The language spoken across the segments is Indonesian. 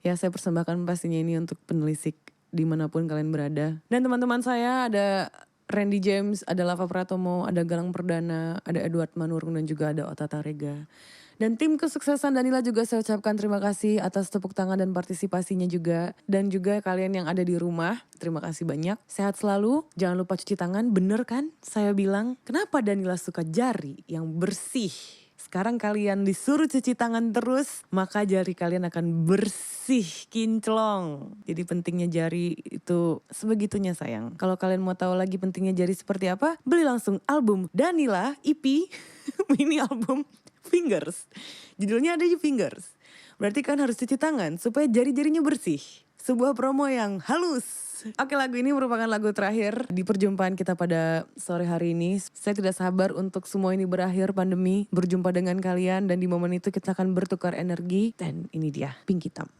Ya saya persembahkan pastinya ini untuk penelisik di mana pun kalian berada. Dan teman-teman saya ada Randy James, ada Lava Pratomo, ada Galang Perdana, ada Edward Manurung dan juga ada Ota Tarega. Dan tim kesuksesan Danila juga saya ucapkan terima kasih atas tepuk tangan dan partisipasinya juga. Dan juga kalian yang ada di rumah, terima kasih banyak. Sehat selalu, jangan lupa cuci tangan, bener kan? Saya bilang, kenapa Danila suka jari yang bersih? Sekarang kalian disuruh cuci tangan terus, maka jari kalian akan bersih, kinclong. Jadi pentingnya jari itu sebegitunya sayang. Kalau kalian mau tahu lagi pentingnya jari seperti apa, beli langsung album Danila EP, mini album Fingers. Judulnya ada di Fingers. Berarti kan harus cuci tangan supaya jari-jarinya bersih. Sebuah promo yang halus. Oke lagu ini merupakan lagu terakhir di perjumpaan kita pada sore hari ini. Saya tidak sabar untuk semua ini berakhir pandemi, berjumpa dengan kalian dan di momen itu kita akan bertukar energi. Dan ini dia, Pink Hitam.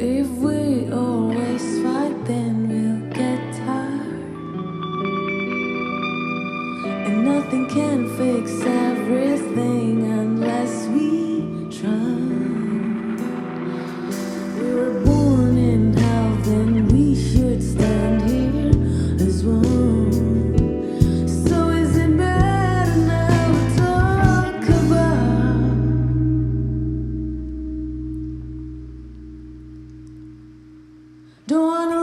і ви. Don't wanna